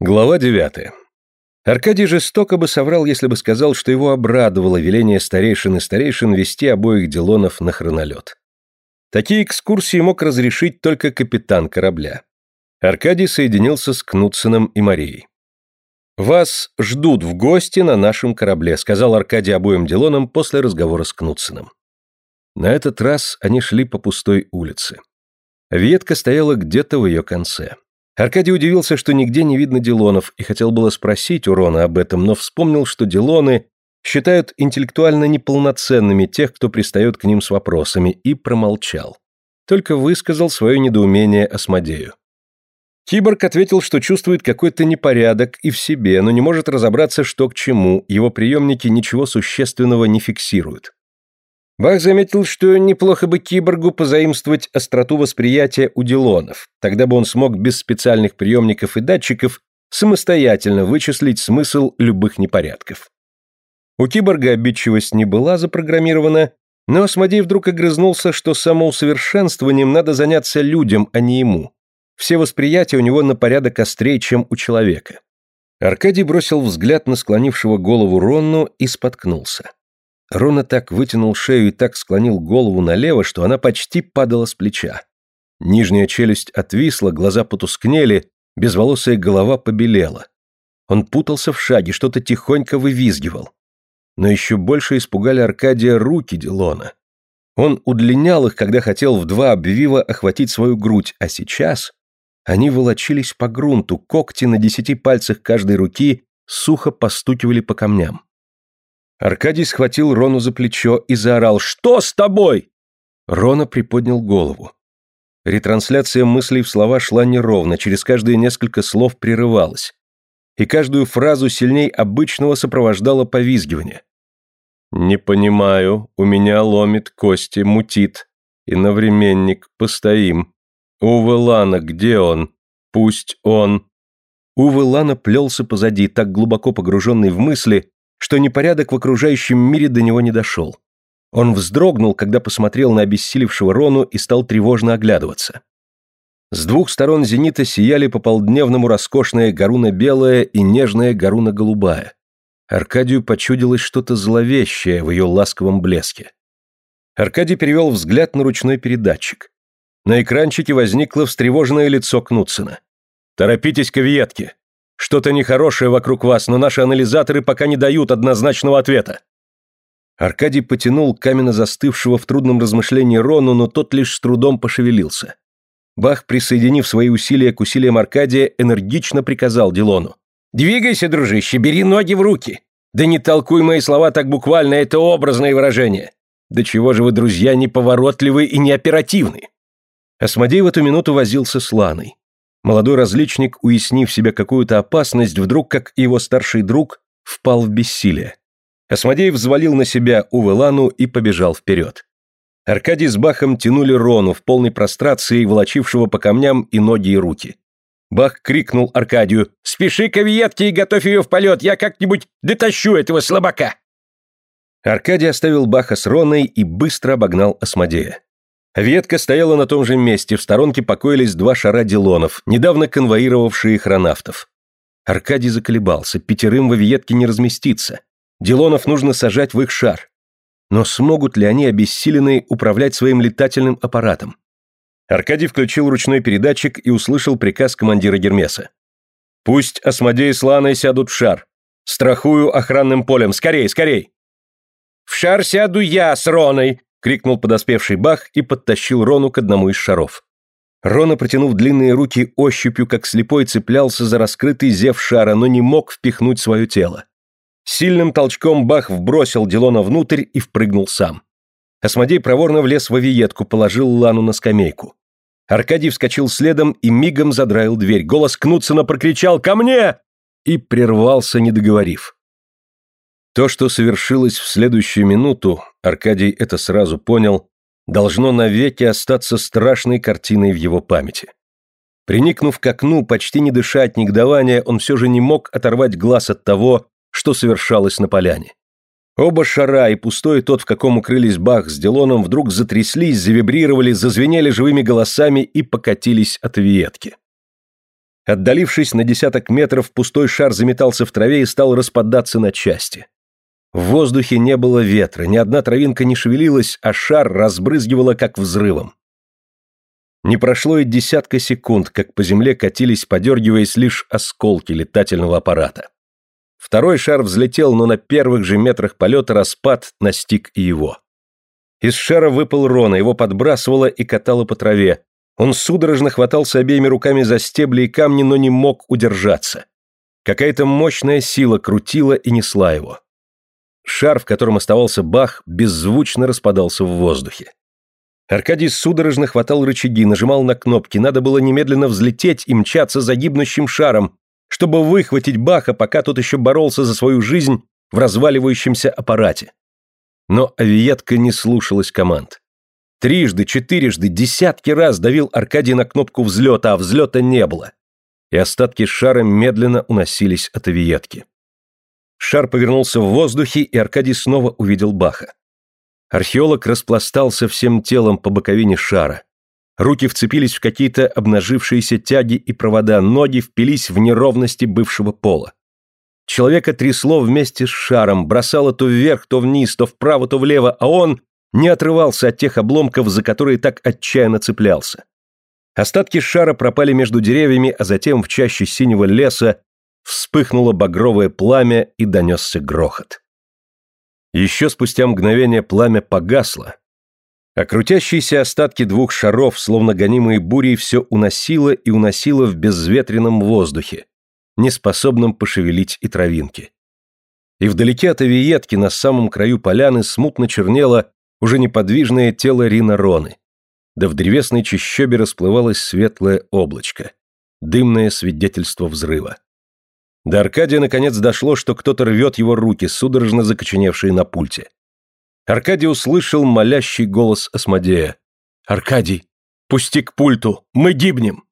Глава 9. Аркадий жестоко бы соврал, если бы сказал, что его обрадовало веление старейшин и старейшин вести обоих Делонов на хронолет. Такие экскурсии мог разрешить только капитан корабля. Аркадий соединился с Кнутсеном и Марией. «Вас ждут в гости на нашем корабле», сказал Аркадий обоим Делонам после разговора с Кнутсеном. На этот раз они шли по пустой улице. Ветка стояла где-то в ее конце. Аркадий удивился, что нигде не видно Дилонов, и хотел было спросить у Рона об этом, но вспомнил, что Дилоны считают интеллектуально неполноценными тех, кто пристает к ним с вопросами, и промолчал. Только высказал свое недоумение Осмодею. Киборг ответил, что чувствует какой-то непорядок и в себе, но не может разобраться, что к чему, его приемники ничего существенного не фиксируют. Бах заметил, что неплохо бы киборгу позаимствовать остроту восприятия у Дилонов, тогда бы он смог без специальных приемников и датчиков самостоятельно вычислить смысл любых непорядков. У киборга обидчивость не была запрограммирована, но Осмодей вдруг огрызнулся, что самоусовершенствованием надо заняться людям, а не ему. Все восприятия у него на порядок острее, чем у человека. Аркадий бросил взгляд на склонившего голову Ронну и споткнулся. Рона так вытянул шею и так склонил голову налево, что она почти падала с плеча. Нижняя челюсть отвисла, глаза потускнели, безволосая голова побелела. Он путался в шаге, что-то тихонько вывизгивал. Но еще больше испугали Аркадия руки Дилона. Он удлинял их, когда хотел в два обвива охватить свою грудь, а сейчас они волочились по грунту, когти на десяти пальцах каждой руки сухо постукивали по камням. Аркадий схватил Рону за плечо и заорал «Что с тобой?» Рона приподнял голову. Ретрансляция мыслей в слова шла неровно, через каждые несколько слов прерывалась. И каждую фразу сильней обычного сопровождало повизгивание. «Не понимаю, у меня ломит кости, мутит. И навременник, постоим. Увы, Лана, где он? Пусть он...» Увы, Лана плелся позади, так глубоко погруженный в мысли, что непорядок в окружающем мире до него не дошел. Он вздрогнул, когда посмотрел на обессилевшего Рону и стал тревожно оглядываться. С двух сторон зенита сияли по полдневному роскошная горуна белая и нежная горуна голубая. Аркадию почудилось что-то зловещее в ее ласковом блеске. Аркадий перевел взгляд на ручной передатчик. На экранчике возникло встревоженное лицо Кнутсена. «Торопитесь к ветке. Что-то нехорошее вокруг вас, но наши анализаторы пока не дают однозначного ответа. Аркадий потянул каменно застывшего в трудном размышлении Рону, но тот лишь с трудом пошевелился. Бах, присоединив свои усилия к усилиям Аркадия, энергично приказал Дилону. «Двигайся, дружище, бери ноги в руки. Да не толкуй мои слова так буквально, это образное выражение. Да чего же вы, друзья, неповоротливы и неоперативны?» Осмодей в эту минуту возился с Ланой. Молодой различник, уяснив себе какую-то опасность, вдруг, как его старший друг, впал в бессилие. Осмодей взвалил на себя Увелану и побежал вперед. Аркадий с Бахом тянули Рону в полной прострации, волочившего по камням и ноги и руки. Бах крикнул Аркадию «Спеши к и готовь ее в полет, я как-нибудь дотащу этого слабака!» Аркадий оставил Баха с Роной и быстро обогнал Осмодея. Ветка стояла на том же месте, в сторонке покоились два шара Дилонов, недавно конвоировавшие хронавтов. Аркадий заколебался, пятерым в авиетке не разместиться. Дилонов нужно сажать в их шар. Но смогут ли они, обессиленные, управлять своим летательным аппаратом? Аркадий включил ручной передатчик и услышал приказ командира Гермеса. «Пусть Осмодей с Ланой сядут в шар. Страхую охранным полем. Скорей, скорей!» «В шар сяду я с Роной!» Крикнул подоспевший Бах и подтащил Рону к одному из шаров. Рона, протянув длинные руки ощупью, как слепой, цеплялся за раскрытый зев шара, но не мог впихнуть свое тело. Сильным толчком Бах вбросил Дилона внутрь и впрыгнул сам. Осмодей проворно влез в авиетку, положил Лану на скамейку. Аркадий вскочил следом и мигом задраил дверь. Голос Кнутсона прокричал «Ко мне!» и прервался, не договорив. То, что совершилось в следующую минуту, Аркадий это сразу понял, должно навеки остаться страшной картиной в его памяти. Приникнув к окну, почти не дыша от негодования, он все же не мог оторвать глаз от того, что совершалось на поляне. Оба шара, и пустой тот, в каком укрылись Бах с Делоном, вдруг затряслись, завибрировали, зазвенели живыми голосами и покатились от ветки. Отдалившись на десяток метров, пустой шар заметался в траве и стал распадаться на части. В воздухе не было ветра, ни одна травинка не шевелилась, а шар разбрызгивало как взрывом. Не прошло и десятка секунд, как по земле катились, подергиваясь лишь осколки летательного аппарата. Второй шар взлетел, но на первых же метрах полета распад настиг и его. Из шара выпал Рона, его подбрасывало и катало по траве. Он судорожно хватался обеими руками за стебли и камни, но не мог удержаться. Какая-то мощная сила крутила и несла его. Шар, в котором оставался Бах, беззвучно распадался в воздухе. Аркадий судорожно хватал рычаги, нажимал на кнопки, надо было немедленно взлететь и мчаться за гибнущим шаром, чтобы выхватить Баха, пока тот еще боролся за свою жизнь в разваливающемся аппарате. Но авиетка не слушалась команд. Трижды, четырежды, десятки раз давил Аркадий на кнопку взлета, а взлета не было. И остатки шара медленно уносились от авиетки. Шар повернулся в воздухе, и Аркадий снова увидел Баха. Археолог распластался всем телом по боковине шара. Руки вцепились в какие-то обнажившиеся тяги и провода, ноги впились в неровности бывшего пола. Человека трясло вместе с шаром, бросало то вверх, то вниз, то вправо, то влево, а он не отрывался от тех обломков, за которые так отчаянно цеплялся. Остатки шара пропали между деревьями, а затем в чаще синего леса вспыхнуло багровое пламя и донесся грохот. Еще спустя мгновение пламя погасло, а крутящиеся остатки двух шаров, словно гонимые бурей, все уносило и уносило в безветренном воздухе, неспособном пошевелить и травинки. И вдалеке от авиетки на самом краю поляны смутно чернело уже неподвижное тело Рина Роны. Да в древесной чащобе расплывалось светлое облачко, дымное свидетельство взрыва. До Аркадия наконец дошло, что кто-то рвет его руки, судорожно закоченевшие на пульте. Аркадий услышал молящий голос Осмодея. «Аркадий, пусти к пульту, мы гибнем!»